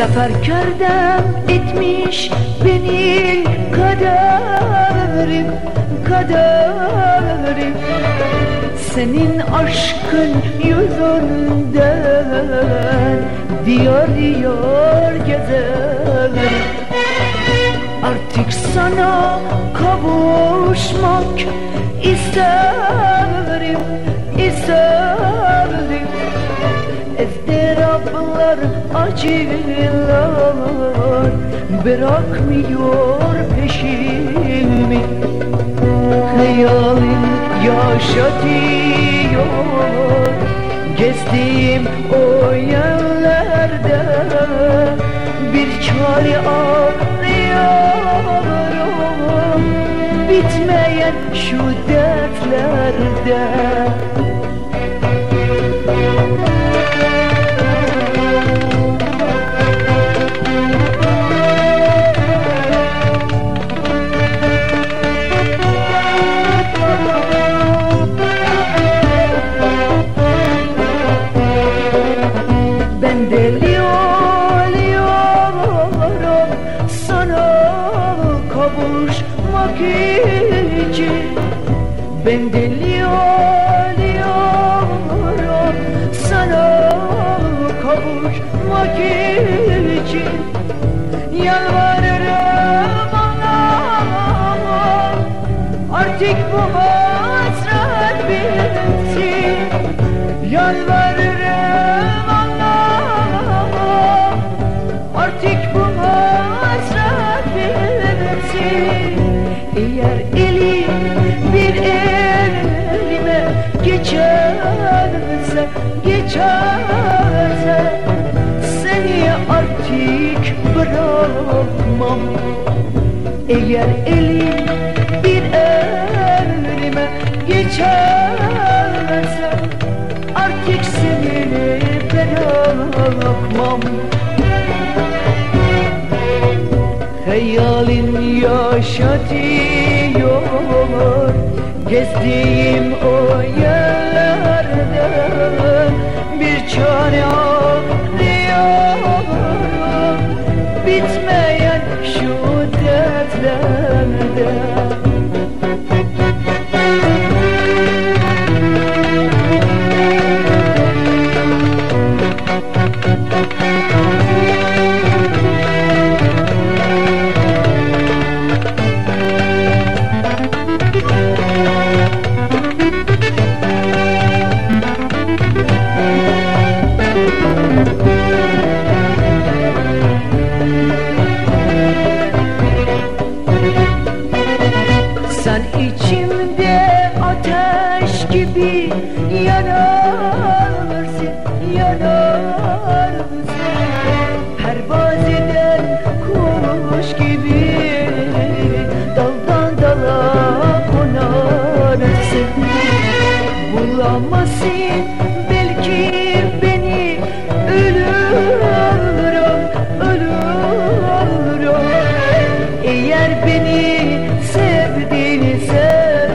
Seferkerdem etmiş beni kaderim kaderim. Senin aşkın yüzünden Diyar diyar gezerim. Artık sana kavuşmak isterim acılar Bırakmıyor peşimi. Hayalin yaşatıyor Gezdiğim o yerlerde Bir çare arıyorum. Bitmeyen şu dertlerde Oluyorum sana kavuşmak için. Ben deli oluyorum sana kavuşmak için. Yalvarırım Allah'a artık bu hasret bitsin Yalvarırım geçerse Seni artık bırakmam. Eğer eli bir elime geçerse Artık seni bırakmam Hayalin yaşatıyor Gezdiğim o yerlerde Bir çare Her baziden kuş gibi. Daldan dala konarsın Bulamazsın belki beni ölürüm, ölürüm Eğer beni sevdiysen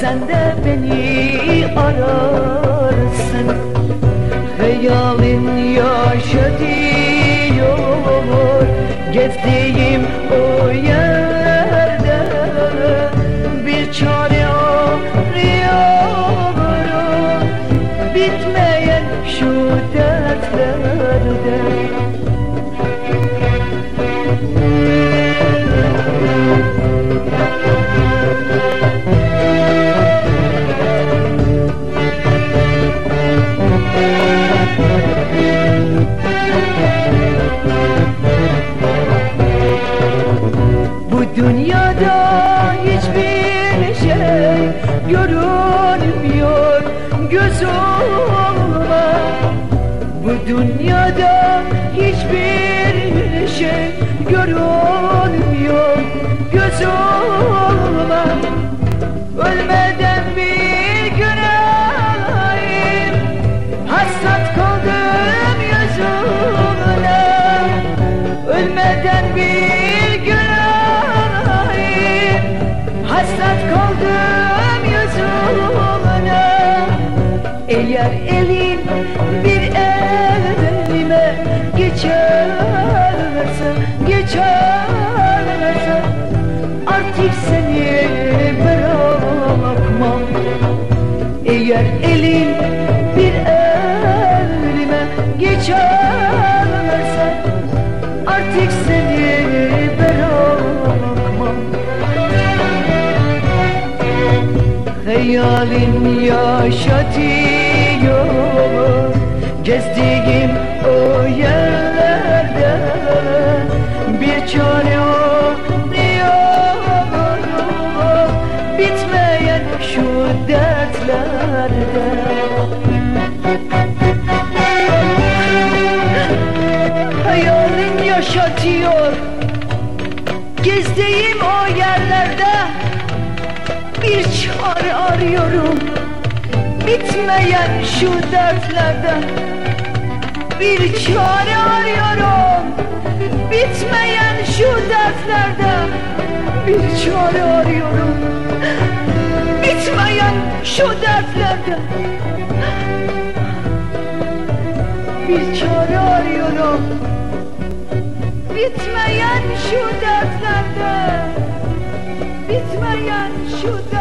Sen de beni ararsın Hayalin yaşatıyor Gezdiğim o yerlerde Bir çare Bu geçerse artık seni bırakmam Hayalin yaşatıyor gezdiğim o yerlerde bir çare o diyor. Bitmez Çare arıyorum. Bitmeyen şu dertlerden Bir çare arıyorum. Bitmeyen şu dertlerden Bir çare arıyorum. Bitmeyen şu dertlerden Bir çare arıyorum. Bitmeyen şu dertlerde Bitmeyen şu dertlerde